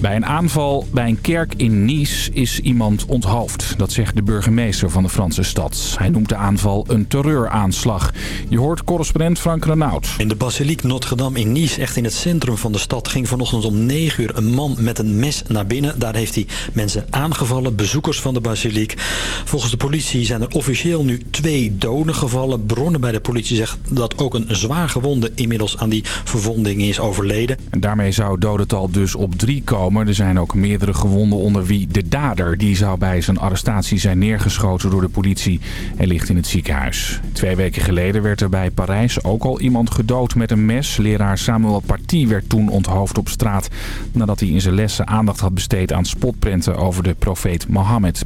Bij een aanval bij een kerk in Nice is iemand onthoofd. Dat zegt de burgemeester van de Franse stad. Hij noemt de aanval een terreuraanslag. Je hoort correspondent Frank Renaud. In de basiliek Notre-Dame in Nice, echt in het centrum van de stad... ging vanochtend om 9 uur een man met een mes naar binnen. Daar heeft hij mensen aangevallen, bezoekers van de basiliek. Volgens de politie zijn er officieel nu twee doden gevallen. Bronnen bij de politie zeggen dat ook een zwaar gewonde... inmiddels aan die verwonding is overleden. En daarmee zou het dodental dus op drie komen. Er zijn ook meerdere gewonden onder wie de dader. Die zou bij zijn arrestatie zijn neergeschoten door de politie en ligt in het ziekenhuis. Twee weken geleden werd er bij Parijs ook al iemand gedood met een mes. Leraar Samuel Paty werd toen onthoofd op straat... nadat hij in zijn lessen aandacht had besteed aan spotprenten over de profeet Mohammed.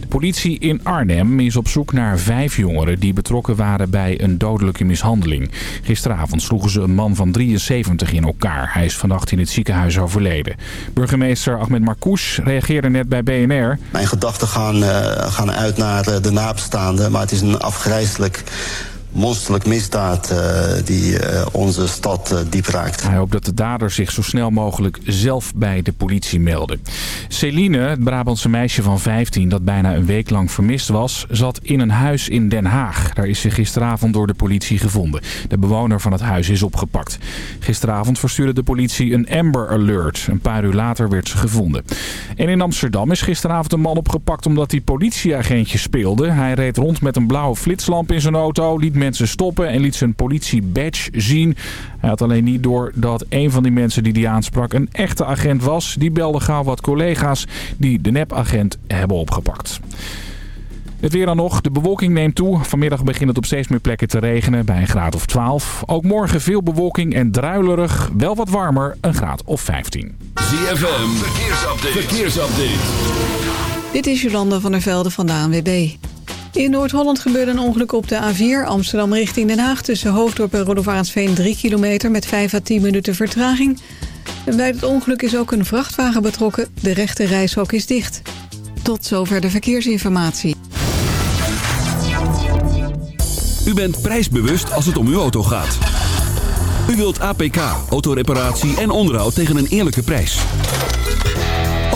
De politie in Arnhem is op zoek naar vijf jongeren die betrokken waren bij een dodelijke mishandeling. Gisteravond sloegen ze een man van 73 in elkaar. Hij is vannacht in het ziekenhuis overleden. Burgemeester Ahmed Marcouch reageerde net bij BNR. Mijn gedachten gaan, uh, gaan uit naar de nabestaanden, maar het is een afgrijzelijk monsterlijk misdaad uh, die uh, onze stad uh, diep raakt. Hij hoopt dat de dader zich zo snel mogelijk zelf bij de politie melden. Celine, het Brabantse meisje van 15 dat bijna een week lang vermist was... zat in een huis in Den Haag. Daar is ze gisteravond door de politie gevonden. De bewoner van het huis is opgepakt. Gisteravond verstuurde de politie een Amber Alert. Een paar uur later werd ze gevonden. En in Amsterdam is gisteravond een man opgepakt omdat hij politieagentje speelde. Hij reed rond met een blauwe flitslamp in zijn auto... mensen stoppen en liet zijn politiebadge zien. Hij had alleen niet door dat een van die mensen die hij aansprak een echte agent was. Die belde gauw wat collega's die de nepagent hebben opgepakt. Het weer dan nog. De bewolking neemt toe. Vanmiddag begint het op steeds meer plekken te regenen bij een graad of 12. Ook morgen veel bewolking en druilerig. Wel wat warmer, een graad of 15. ZFM, verkeersupdate. verkeersupdate. Dit is Jolanda van der Velde van de ANWB. In Noord-Holland gebeurde een ongeluk op de A4 Amsterdam richting Den Haag... tussen Hoofddorp en Rodovarensveen 3 kilometer met 5 à 10 minuten vertraging. Bij het ongeluk is ook een vrachtwagen betrokken. De rechte reishok is dicht. Tot zover de verkeersinformatie. U bent prijsbewust als het om uw auto gaat. U wilt APK, autoreparatie en onderhoud tegen een eerlijke prijs.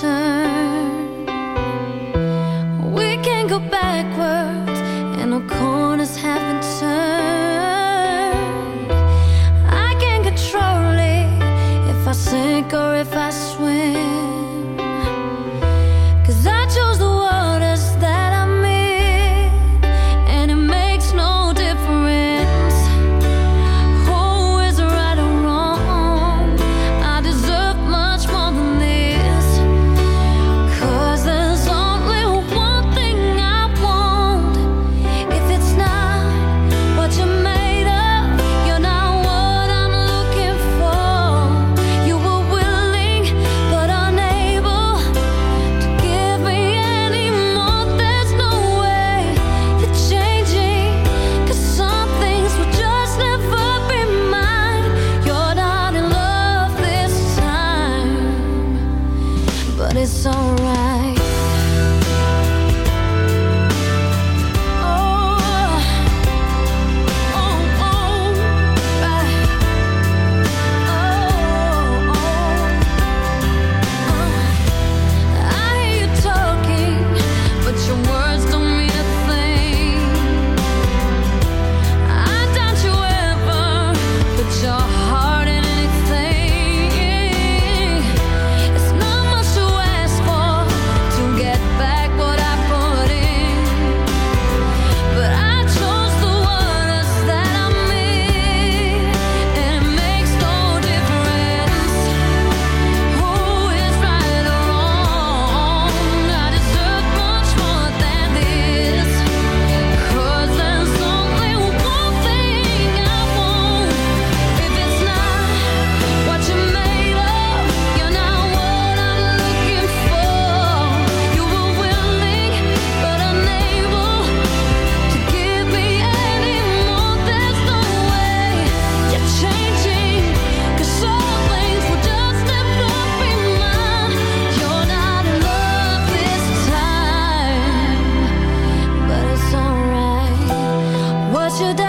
We can't go backwards, and no corners haven't turned. I can't control it if I sink or if I swim. 就当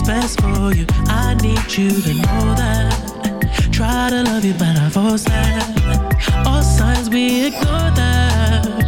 what's best for you. I need you to know that. Try to love you, but I force that. All signs we ignore that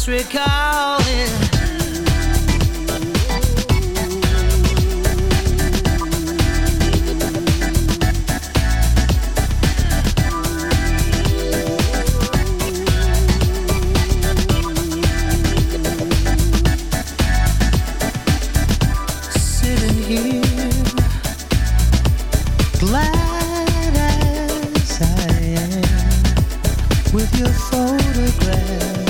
just recalling. Sitting here, glad as I am, with your photograph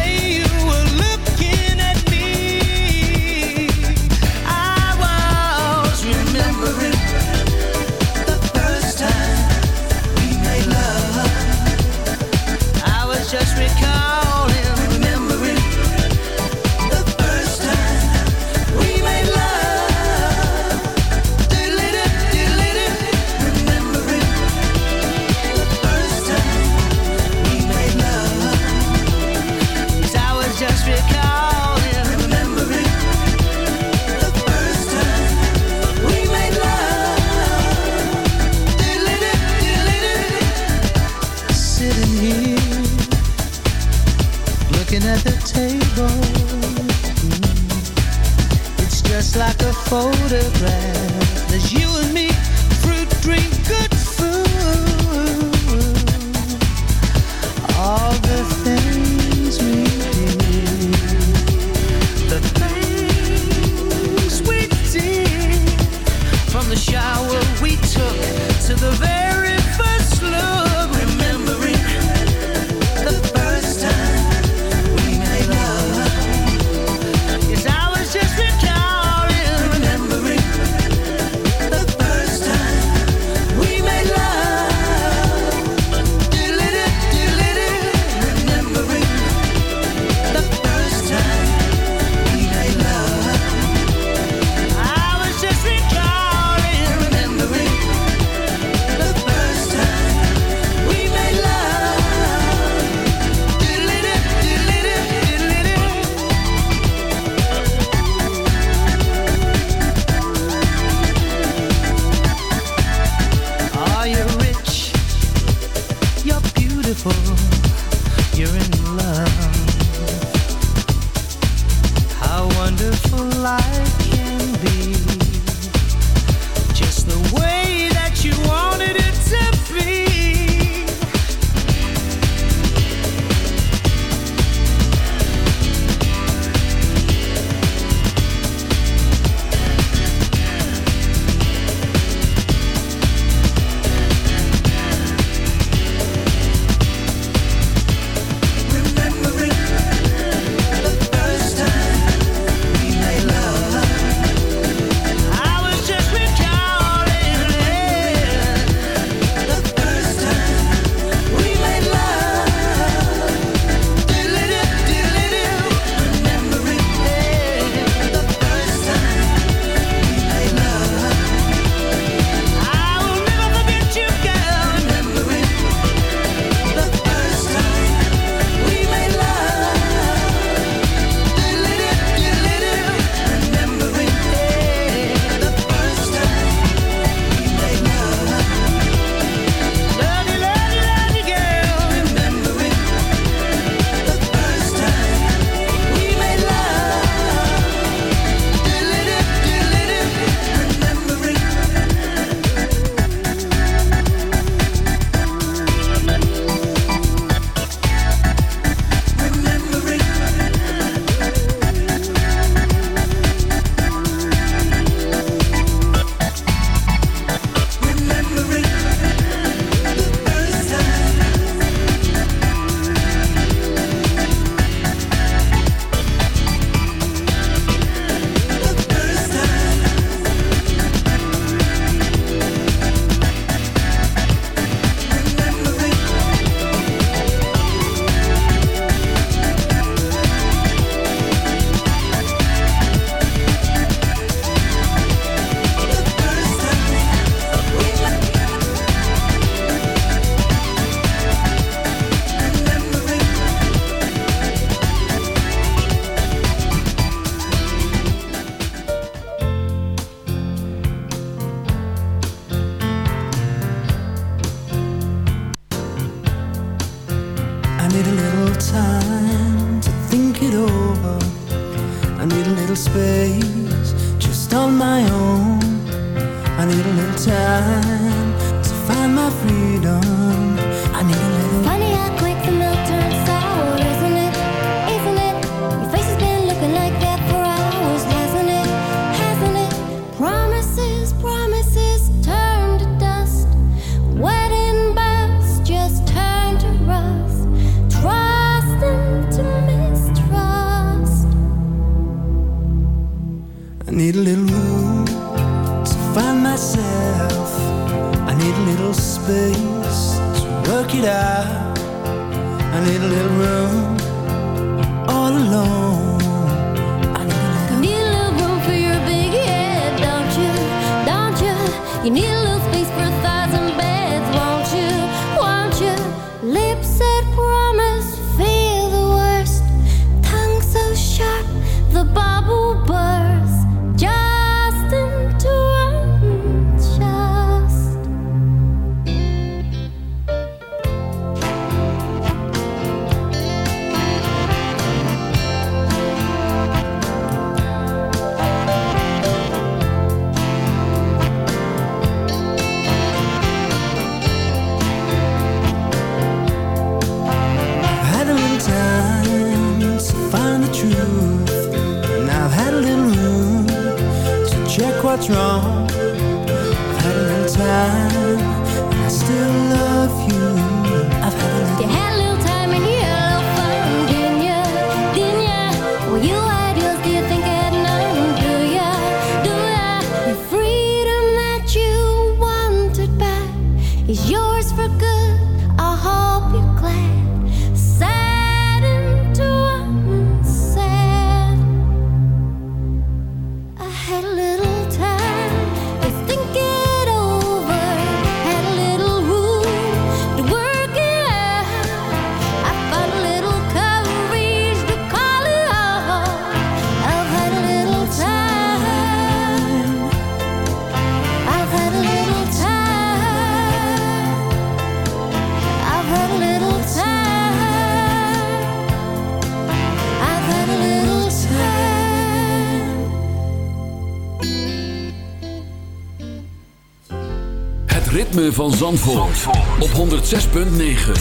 106.9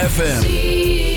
FM.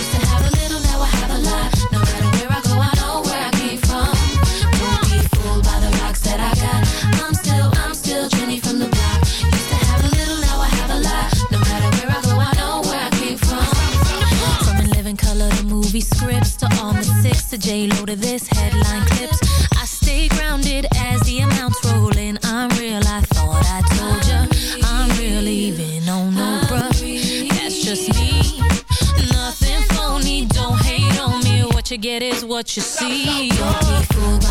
To this headline clips. I stay grounded as the amounts roll in. I'm real. I thought I told ya. I'm real, even on no. That's just me. Nothing phony. Don't hate on me. What you get is what you see. Don't be fooled by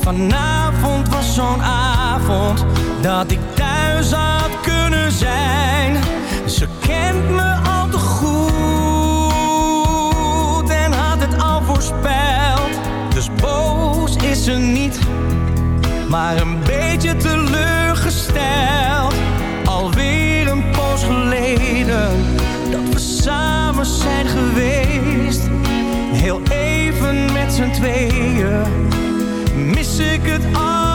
Vanavond was zo'n avond dat ik thuis had kunnen zijn. Ze kent me al te goed en had het al voorspeld. Dus boos is ze niet, maar een beetje teleurgesteld. Alweer een poos geleden dat we samen zijn geweest. Heel met z'n tweeën mis ik het allermeest.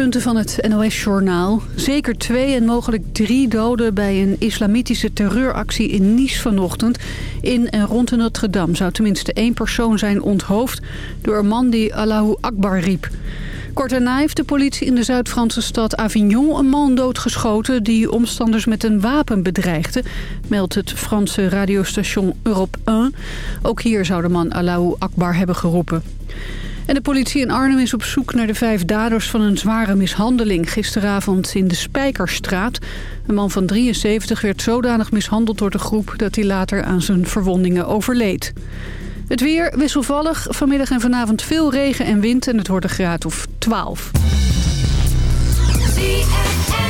Hoofdpunten van het NOS-journaal. Zeker twee en mogelijk drie doden bij een islamitische terreuractie in Nice vanochtend. In en rond Notre-Dame zou tenminste één persoon zijn onthoofd... door een man die Allahu Akbar riep. Kort daarna heeft de politie in de Zuid-Franse stad Avignon een man doodgeschoten... die omstanders met een wapen bedreigde, meldt het Franse radiostation Europe 1. Ook hier zou de man Allahu Akbar hebben geroepen. En de politie in Arnhem is op zoek naar de vijf daders van een zware mishandeling gisteravond in de Spijkerstraat. Een man van 73 werd zodanig mishandeld door de groep dat hij later aan zijn verwondingen overleed. Het weer wisselvallig, vanmiddag en vanavond veel regen en wind en het wordt een graad of 12. Weet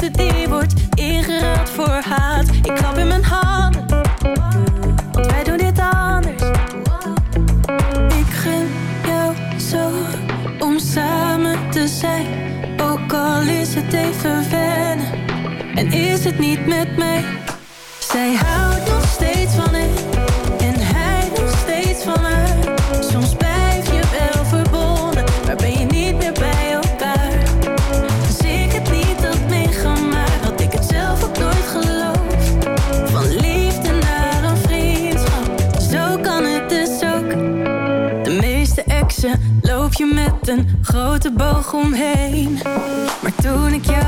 Liefde die wordt ingeruild voor haat. Ik klap in mijn handen, want wij doen dit anders. Ik gun jou zo om samen te zijn. Ook al is het even wennen en is het niet met mij. Boog omheen. Maar toen ik jou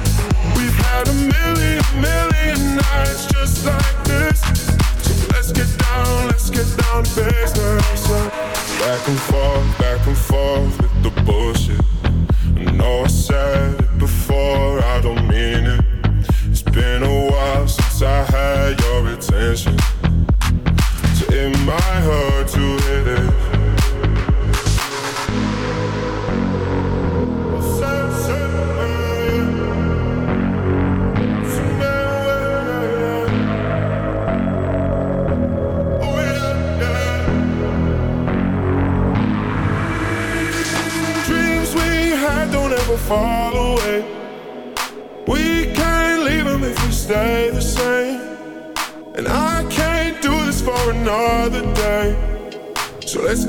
We've had a million, million nights just like this. So let's get down, let's get down to business. Back and forth, back and forth with the bullshit.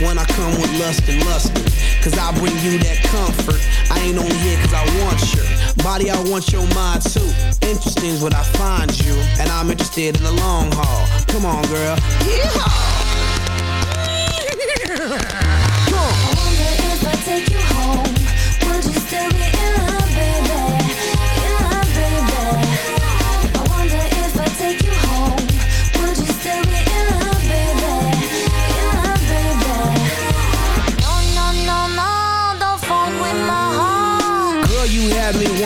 when I come with lust and lusting. Cause I bring you that comfort. I ain't on here cause I want your body, I want your mind too. Interesting's what I find you, and I'm interested in the long haul. Come on, girl. Yeehaw! I wonder if I take you home.